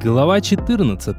Глава 14.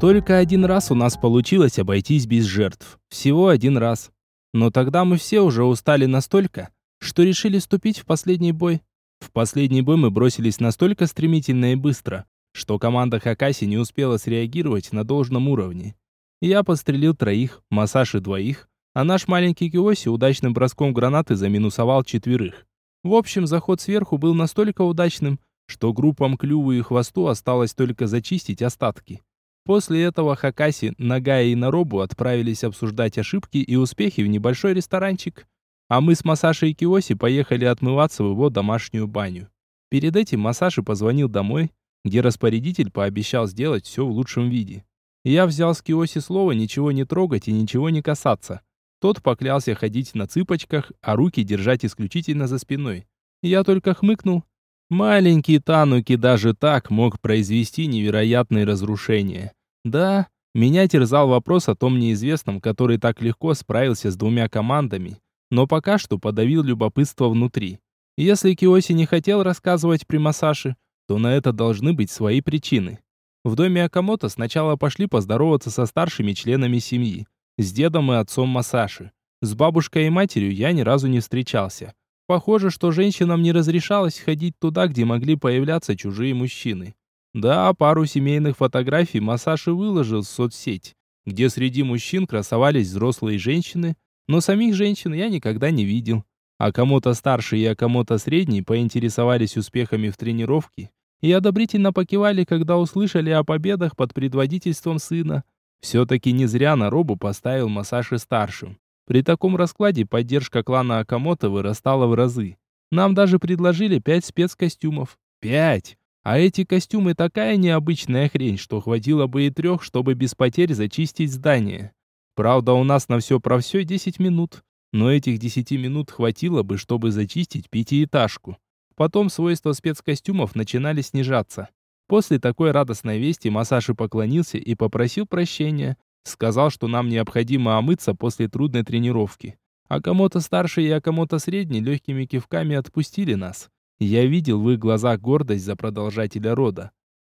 Только один раз у нас получилось обойтись без жертв. Всего один раз. Но тогда мы все уже устали настолько, что решили вступить в последний бой. В последний бой мы бросились настолько стремительно и быстро, что команда Хакаси не успела среагировать на должном уровне. Я подстрелил троих, Масаши двоих, а наш маленький Киоси удачным броском гранаты заминусовал четверых. В общем, заход сверху был настолько удачным, что группам Клюву и Хвосту осталось только зачистить остатки. После этого Хакаси, Нагая и Наробу отправились обсуждать ошибки и успехи в небольшой ресторанчик, а мы с Масашей и Киоси поехали отмываться в его домашнюю баню. Перед этим Масаши позвонил домой, где распорядитель пообещал сделать все в лучшем виде. Я взял с Киоси слово ничего не трогать и ничего не касаться. Тот поклялся ходить на цыпочках, а руки держать исключительно за спиной. Я только хмыкнул Маленький Тануки даже так мог произвести невероятные разрушения. Да, меня терзал вопрос о том неизвестном, который так легко справился с двумя командами, но пока что подавил любопытство внутри. Если Киоси не хотел рассказывать при Масаши, то на это должны быть свои причины. В доме Акамото сначала пошли поздороваться со старшими членами семьи, с дедом и отцом Масаши. С бабушкой и матерью я ни разу не встречался. Похоже, что женщинам не разрешалось ходить туда, где могли появляться чужие мужчины. Да, пару семейных фотографий Масаши выложил в соцсеть, где среди мужчин красовались взрослые женщины, но самих женщин я никогда не видел. А кому-то старше и а кому-то средний поинтересовались успехами в тренировке и одобрительно покивали, когда услышали о победах под предводительством сына. Все-таки не зря на робу поставил Масаши старшим. При таком раскладе поддержка клана Акамото вырастала в разы. Нам даже предложили пять спецкостюмов. Пять! А эти костюмы такая необычная хрень, что хватило бы и трех, чтобы без потерь зачистить здание. Правда, у нас на все про все 10 минут. Но этих 10 минут хватило бы, чтобы зачистить пятиэтажку. Потом свойства спецкостюмов начинали снижаться. После такой радостной вести Масаши поклонился и попросил прощения, Сказал, что нам необходимо омыться после трудной тренировки. А кому-то старший и а кому-то средний легкими кивками отпустили нас. Я видел в их глазах гордость за продолжателя рода.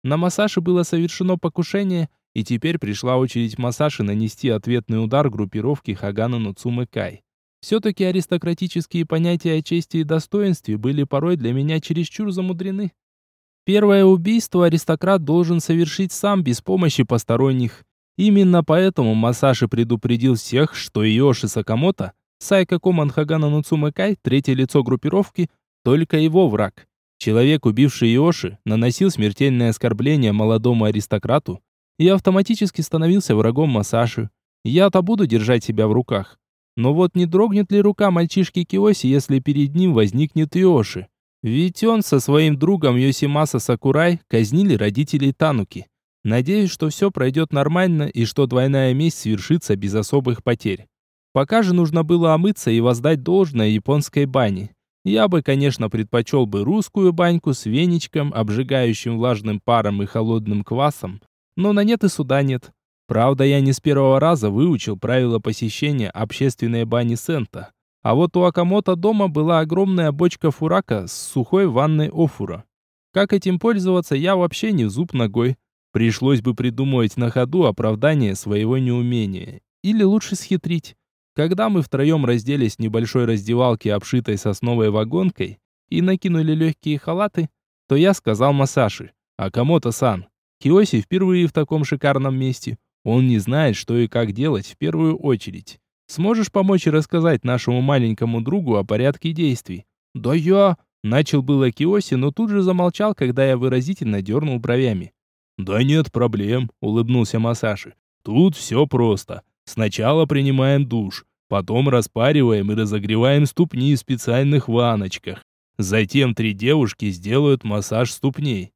На Масаши было совершено покушение, и теперь пришла очередь Масаши нанести ответный удар группировке Хагана Нуцумы Кай. Все-таки аристократические понятия о чести и достоинстве были порой для меня чересчур замудрены. Первое убийство аристократ должен совершить сам без помощи посторонних. Именно поэтому Масаши предупредил всех, что Йоши Сакамото, Сайка Коман Хагана Нуцумэкай, третье лицо группировки, только его враг. Человек, убивший Йоши, наносил смертельное оскорбление молодому аристократу и автоматически становился врагом Масаши. Я-то буду держать себя в руках. Но вот не дрогнет ли рука мальчишки Киоси, если перед ним возникнет Йоши? Ведь он со своим другом Йосимаса Сакурай казнили родителей Тануки. Надеюсь, что все пройдет нормально и что двойная месть свершится без особых потерь. Пока же нужно было омыться и воздать должное японской бане. Я бы, конечно, предпочел бы русскую баньку с веничком, обжигающим влажным паром и холодным квасом, но на нет и суда нет. Правда, я не с первого раза выучил правила посещения общественной бани Сента. А вот у Акамото дома была огромная бочка фурака с сухой ванной офура. Как этим пользоваться, я вообще не в зуб ногой. Пришлось бы придумывать на ходу оправдание своего неумения. Или лучше схитрить. Когда мы втроем разделись в небольшой раздевалке, обшитой сосновой вагонкой, и накинули легкие халаты, то я сказал Масаши, «Акамото-сан, Киоси впервые в таком шикарном месте. Он не знает, что и как делать в первую очередь. Сможешь помочь и рассказать нашему маленькому другу о порядке действий?» «Да я...» Начал было Киоси, но тут же замолчал, когда я выразительно дернул бровями. «Да нет проблем», — улыбнулся Масаши. «Тут все просто. Сначала принимаем душ, потом распариваем и разогреваем ступни в специальных ваночках. Затем три девушки сделают массаж ступней».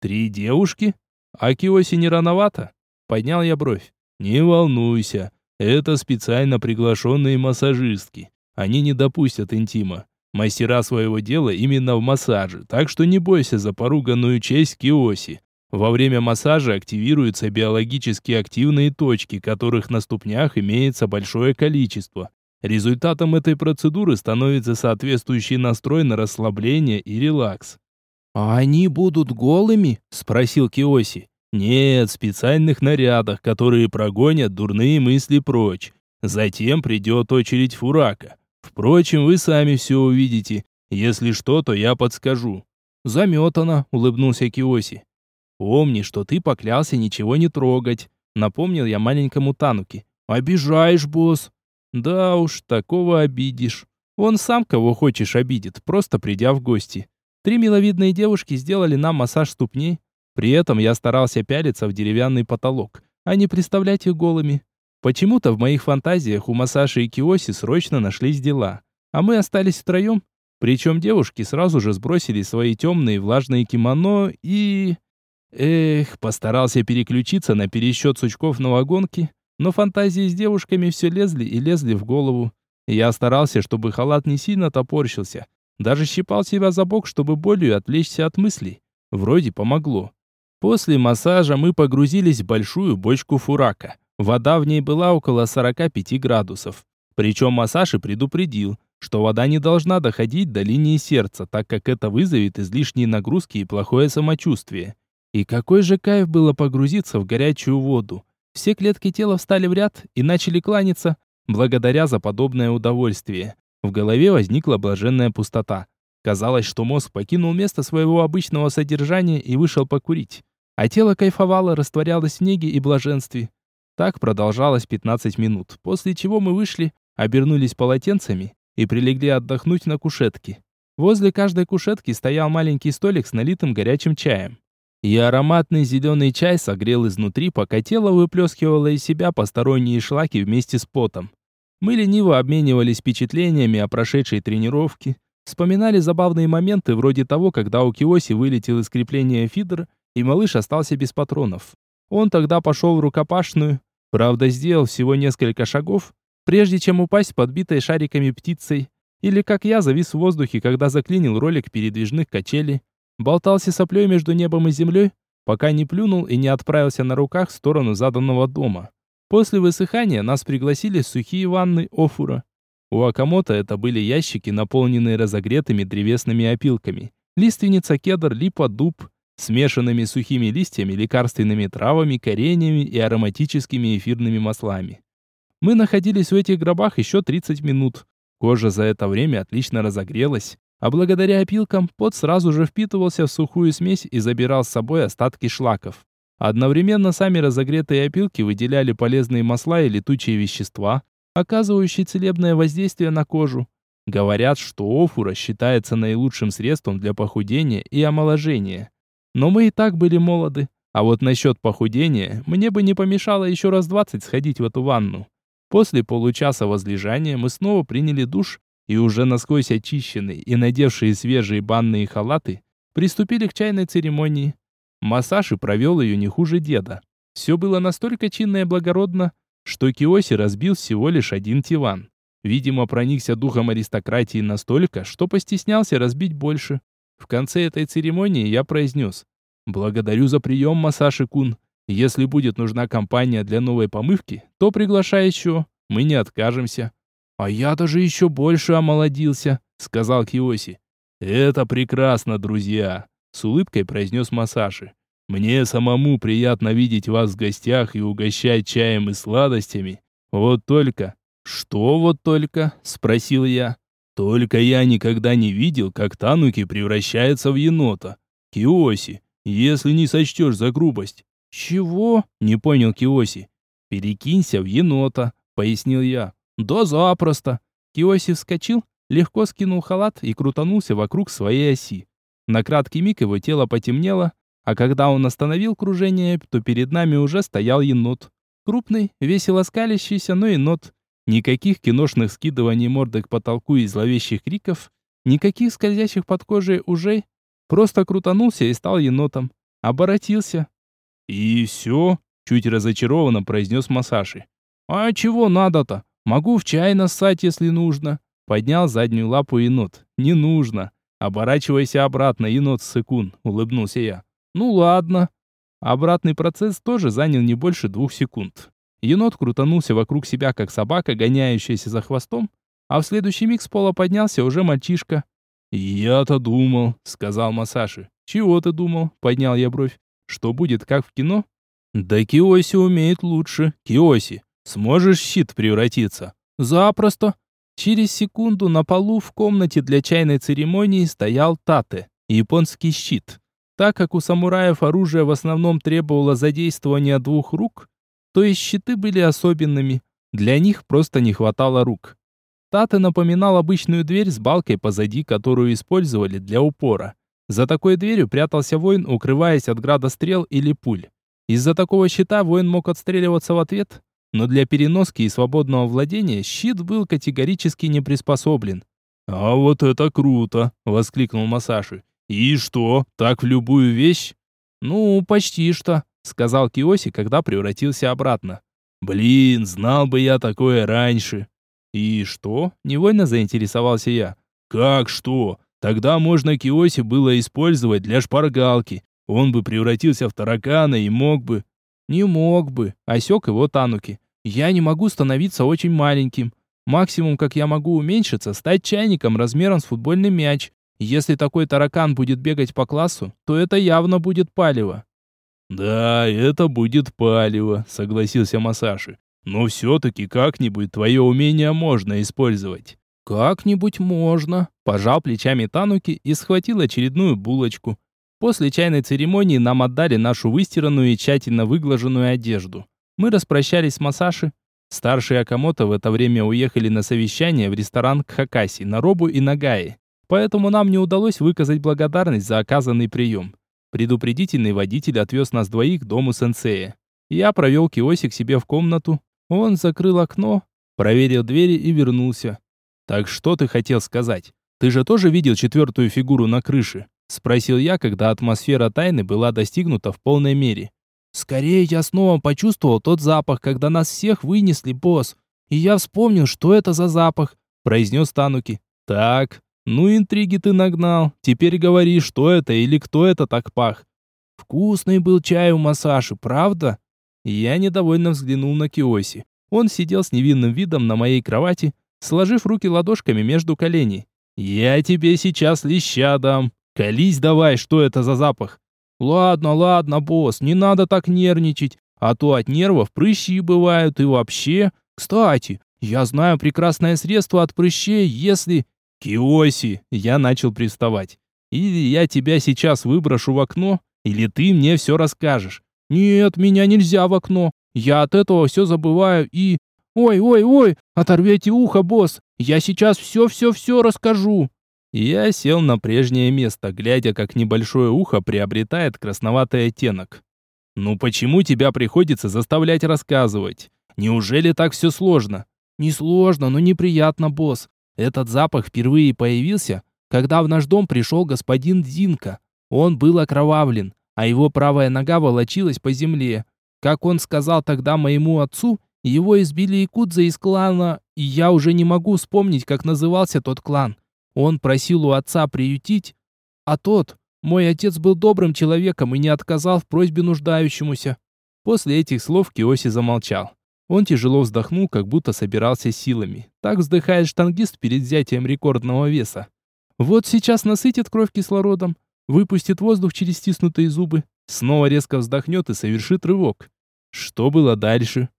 «Три девушки? А Киоси не рановато?» Поднял я бровь. «Не волнуйся, это специально приглашенные массажистки. Они не допустят интима. Мастера своего дела именно в массаже, так что не бойся за поруганную честь Киоси. Во время массажа активируются биологически активные точки, которых на ступнях имеется большое количество. Результатом этой процедуры становится соответствующий настрой на расслабление и релакс. «А они будут голыми?» – спросил Киоси. «Нет, в специальных нарядах, которые прогонят дурные мысли прочь. Затем придет очередь Фурака. Впрочем, вы сами все увидите. Если что, то я подскажу». «Заметано», — улыбнулся Киоси. «Помни, что ты поклялся ничего не трогать», — напомнил я маленькому Тануки. «Обижаешь, босс». «Да уж, такого обидишь. Он сам кого хочешь обидит, просто придя в гости». Три миловидные девушки сделали нам массаж ступней. При этом я старался пялиться в деревянный потолок, а не представлять их голыми. Почему-то в моих фантазиях у Масаши и Киоси срочно нашлись дела, а мы остались втроем. Причем девушки сразу же сбросили свои темные влажные кимоно и... Эх, постарался переключиться на пересчет сучков на вагонке, но фантазии с девушками все лезли и лезли в голову. Я старался, чтобы халат не сильно топорщился, даже щипал себя за бок, чтобы болью отвлечься от мыслей. Вроде помогло. После массажа мы погрузились в большую бочку фурака. Вода в ней была около 45 градусов. Причем массаж и предупредил, что вода не должна доходить до линии сердца, так как это вызовет излишние нагрузки и плохое самочувствие. И какой же кайф было погрузиться в горячую воду. Все клетки тела встали в ряд и начали кланяться, благодаря за подобное удовольствие. В голове возникла блаженная пустота. Казалось, что мозг покинул место своего обычного содержания и вышел покурить. А тело кайфовало, растворялось в неге и блаженстве. Так продолжалось 15 минут, после чего мы вышли, обернулись полотенцами и прилегли отдохнуть на кушетке. Возле каждой кушетки стоял маленький столик с налитым горячим чаем. И ароматный зеленый чай согрел изнутри, пока тело выплескивало из себя посторонние шлаки вместе с потом. Мы лениво обменивались впечатлениями о прошедшей тренировке, вспоминали забавные моменты вроде того, когда у Киоси вылетел из крепления фидер, и малыш остался без патронов. Он тогда пошел в рукопашную, правда сделал всего несколько шагов, прежде чем упасть подбитой шариками птицей, или как я завис в воздухе, когда заклинил ролик передвижных качелей, болтался соплей между небом и землей, пока не плюнул и не отправился на руках в сторону заданного дома. После высыхания нас пригласили в сухие ванны Офура. У Акамото это были ящики, наполненные разогретыми древесными опилками. Лиственница, кедр, липа, дуб, смешанными сухими листьями, лекарственными травами, кореньями и ароматическими эфирными маслами. Мы находились в этих гробах еще 30 минут. Кожа за это время отлично разогрелась, а благодаря опилкам пот сразу же впитывался в сухую смесь и забирал с собой остатки шлаков. Одновременно сами разогретые опилки выделяли полезные масла и летучие вещества, оказывающие целебное воздействие на кожу. Говорят, что офура считается наилучшим средством для похудения и омоложения. Но мы и так были молоды. А вот насчет похудения, мне бы не помешало еще раз двадцать сходить в эту ванну. После получаса возлежания мы снова приняли душ и уже насквозь очищенные и надевшие свежие банные халаты, приступили к чайной церемонии. Массаж и провел ее не хуже деда. Все было настолько чинно и благородно, что Киоси разбил всего лишь один тиван. Видимо, проникся духом аристократии настолько, что постеснялся разбить больше. В конце этой церемонии я произнес «Благодарю за прием, Масаши Кун. Если будет нужна компания для новой помывки, то приглашай еще, мы не откажемся». «А я даже еще больше омолодился», — сказал Киоси. «Это прекрасно, друзья. С улыбкой произнес Масаши. «Мне самому приятно видеть вас в гостях и угощать чаем и сладостями. Вот только...» «Что вот только?» — спросил я. «Только я никогда не видел, как Тануки превращается в енота. Киоси, если не сочтешь за грубость». «Чего?» — не понял Киоси. «Перекинься в енота», — пояснил я. «Да запросто». Киоси вскочил, легко скинул халат и крутанулся вокруг своей оси. На краткий миг его тело потемнело, а когда он остановил кружение, то перед нами уже стоял енот. Крупный, весело скалящийся, но енот. Никаких киношных скидываний морды к потолку и зловещих криков, никаких скользящих под кожей ужей. Просто крутанулся и стал енотом. Оборотился. «И все?» — чуть разочарованно произнес Масаши. «А чего надо-то? Могу в чай нассать, если нужно». Поднял заднюю лапу енот. «Не нужно. «Оборачивайся обратно, енот Сыкун», — улыбнулся я. «Ну ладно». Обратный процесс тоже занял не больше двух секунд. Енот крутанулся вокруг себя, как собака, гоняющаяся за хвостом, а в следующий миг с пола поднялся уже мальчишка. «Я-то думал», — сказал Масаши. «Чего ты думал?» — поднял я бровь. «Что будет, как в кино?» «Да Киоси умеет лучше. Киоси, сможешь щит превратиться?» «Запросто». Через секунду на полу в комнате для чайной церемонии стоял тате, японский щит. Так как у самураев оружие в основном требовало задействования двух рук, то и щиты были особенными. Для них просто не хватало рук. Тате напоминал обычную дверь с балкой позади, которую использовали для упора. За такой дверью прятался воин, укрываясь от града стрел или пуль. Из-за такого щита воин мог отстреливаться в ответ, но для переноски и свободного владения щит был категорически не приспособлен. «А вот это круто!» — воскликнул Масаши. «И что, так в любую вещь?» «Ну, почти что», — сказал Киоси, когда превратился обратно. «Блин, знал бы я такое раньше!» «И что?» — невольно заинтересовался я. «Как что? Тогда можно Киоси было использовать для шпаргалки. Он бы превратился в таракана и мог бы...» «Не мог бы», — осек его Тануки. «Я не могу становиться очень маленьким. Максимум, как я могу уменьшиться, стать чайником размером с футбольный мяч. Если такой таракан будет бегать по классу, то это явно будет палево». «Да, это будет палево», — согласился Масаши. Но все-таки как-нибудь твое умение можно использовать. Как-нибудь можно. Пожал плечами Тануки и схватил очередную булочку. После чайной церемонии нам отдали нашу выстиранную и тщательно выглаженную одежду. Мы распрощались с Масаши. Старшие Акамото в это время уехали на совещание в ресторан Кхакаси на Робу и Нагаи. Поэтому нам не удалось выказать благодарность за оказанный прием. Предупредительный водитель отвез нас двоих к дому сенсея. Я провел Киоси к себе в комнату, он закрыл окно, проверил двери и вернулся. «Так что ты хотел сказать? Ты же тоже видел четвертую фигуру на крыше?» Спросил я, когда атмосфера тайны была достигнута в полной мере. «Скорее я снова почувствовал тот запах, когда нас всех вынесли, босс. И я вспомнил, что это за запах», — произнес Тануки. «Так, ну интриги ты нагнал. Теперь говори, что это или кто это так пах». «Вкусный был чай у Масаши, правда?» Я недовольно взглянул на Киоси. Он сидел с невинным видом на моей кровати, сложив руки ладошками между коленей. «Я тебе сейчас леща дам. Колись давай, что это за запах?» «Ладно, ладно, босс, не надо так нервничать, а то от нервов прыщи бывают и вообще. Кстати, я знаю прекрасное средство от прыщей, если...» «Киоси!» Я начал приставать. «Или я тебя сейчас выброшу в окно, или ты мне все расскажешь. «Нет, меня нельзя в окно. Я от этого все забываю и...» «Ой-ой-ой, оторвите ухо, босс! Я сейчас все-все-все расскажу!» Я сел на прежнее место, глядя, как небольшое ухо приобретает красноватый оттенок. «Ну почему тебя приходится заставлять рассказывать? Неужели так все сложно?» «Не сложно, но неприятно, босс. Этот запах впервые появился, когда в наш дом пришел господин Динка. Он был окровавлен, а его правая нога волочилась по земле. Как он сказал тогда моему отцу, его избили якудза из клана, и я уже не могу вспомнить, как назывался тот клан. Он просил у отца приютить, а тот, мой отец был добрым человеком и не отказал в просьбе нуждающемуся. После этих слов Киоси замолчал. Он тяжело вздохнул, как будто собирался силами. Так вздыхает штангист перед взятием рекордного веса. Вот сейчас насытит кровь кислородом, выпустит воздух через стиснутые зубы, снова резко вздохнет и совершит рывок. Что было дальше?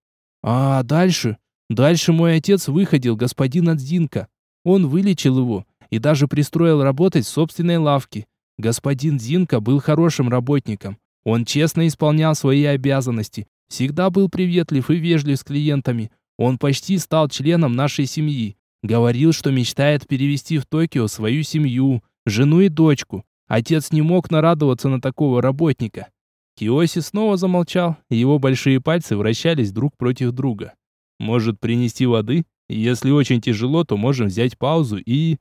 А дальше? Дальше мой отец выходил господин Адзинка. Он вылечил его и даже пристроил работать в собственной лавке. Господин Зинка был хорошим работником. Он честно исполнял свои обязанности, всегда был приветлив и вежлив с клиентами. Он почти стал членом нашей семьи. Говорил, что мечтает перевести в Токио свою семью, жену и дочку. Отец не мог нарадоваться на такого работника. Киоси снова замолчал, его большие пальцы вращались друг против друга. Может, принести воды? Если очень тяжело, то можем взять паузу и...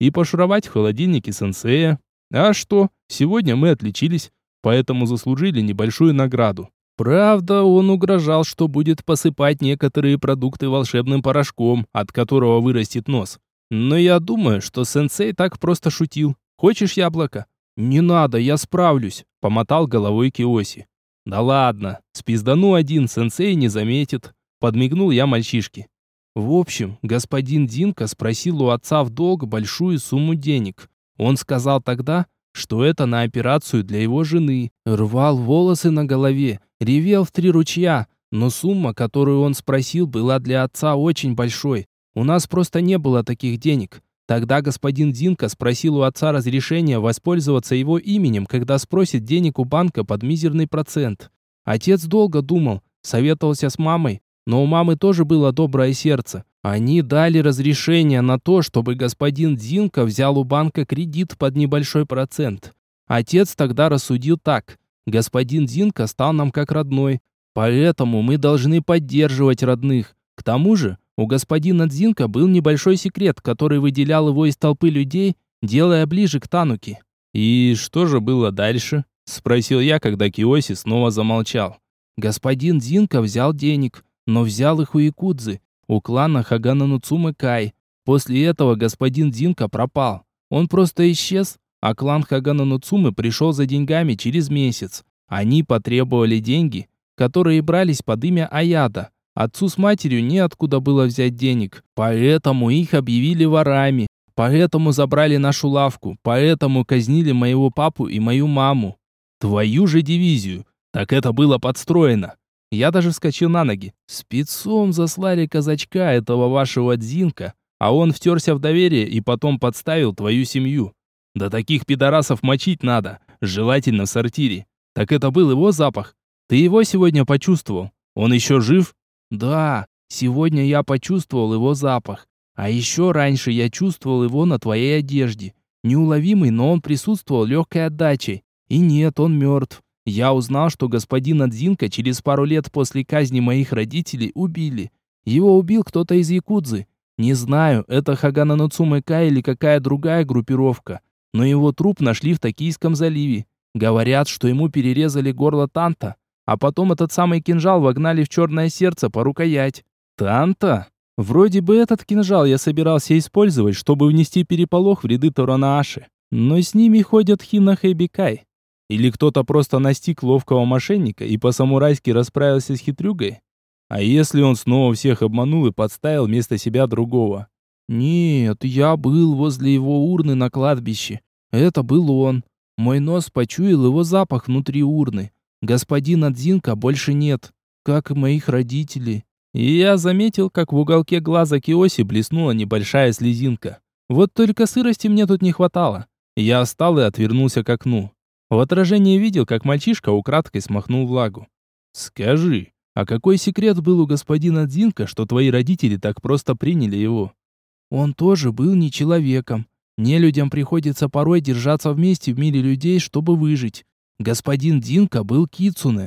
И пошуровать в холодильнике сенсея. А что? Сегодня мы отличились, поэтому заслужили небольшую награду. Правда, он угрожал, что будет посыпать некоторые продукты волшебным порошком, от которого вырастет нос. Но я думаю, что сенсей так просто шутил. Хочешь яблоко? Не надо, я справлюсь, помотал головой Киоси. Да ладно, спиздану один, сенсей не заметит, подмигнул я мальчишке. В общем, господин Динка спросил у отца в долг большую сумму денег. Он сказал тогда, что это на операцию для его жены. Рвал волосы на голове, ревел в три ручья, но сумма, которую он спросил, была для отца очень большой. У нас просто не было таких денег. Тогда господин Динка спросил у отца разрешения воспользоваться его именем, когда спросит денег у банка под мизерный процент. Отец долго думал, советовался с мамой, но у мамы тоже было доброе сердце. Они дали разрешение на то, чтобы господин Динка взял у банка кредит под небольшой процент. Отец тогда рассудил так. Господин Динка стал нам как родной, поэтому мы должны поддерживать родных. К тому же, у господина Дзинка был небольшой секрет, который выделял его из толпы людей, делая ближе к Тануки. «И что же было дальше?» – спросил я, когда Киоси снова замолчал. Господин Дзинка взял денег, но взял их у Якудзы, у клана Хагана Нуцумы Кай. После этого господин Дзинка пропал. Он просто исчез, а клан Хагана Нуцумы пришел за деньгами через месяц. Они потребовали деньги, которые брались под имя Аяда – Отцу с матерью неоткуда было взять денег, поэтому их объявили ворами, поэтому забрали нашу лавку, поэтому казнили моего папу и мою маму. Твою же дивизию. Так это было подстроено. Я даже вскочил на ноги. Спецом заслали казачка этого вашего Дзинка, а он втерся в доверие и потом подставил твою семью. Да таких пидорасов мочить надо, желательно в сортире. Так это был его запах. Ты его сегодня почувствовал? Он еще жив? Да, сегодня я почувствовал его запах. А еще раньше я чувствовал его на твоей одежде. Неуловимый, но он присутствовал легкой отдачей. И нет, он мертв. Я узнал, что господина Дзинка через пару лет после казни моих родителей убили. Его убил кто-то из Якудзы. Не знаю, это Хагана Нацумэка или какая другая группировка. Но его труп нашли в Токийском заливе. Говорят, что ему перерезали горло Танта а потом этот самый кинжал вогнали в черное сердце по рукоять. Танта? Вроде бы этот кинжал я собирался использовать, чтобы внести переполох в ряды Торанааши. Но с ними ходят Хинах и. Или кто-то просто настиг ловкого мошенника и по-самурайски расправился с хитрюгой? А если он снова всех обманул и подставил вместо себя другого? Нет, я был возле его урны на кладбище. Это был он. Мой нос почуял его запах внутри урны. Господина Дзинка больше нет, как и моих родителей. И я заметил, как в уголке глаза Киоси блеснула небольшая слезинка. Вот только сырости мне тут не хватало. Я встал и отвернулся к окну. В отражении видел, как мальчишка украдкой смахнул влагу. «Скажи, а какой секрет был у господина Дзинка, что твои родители так просто приняли его?» «Он тоже был не человеком. Нелюдям приходится порой держаться вместе в мире людей, чтобы выжить. Господин Динка был кицуне,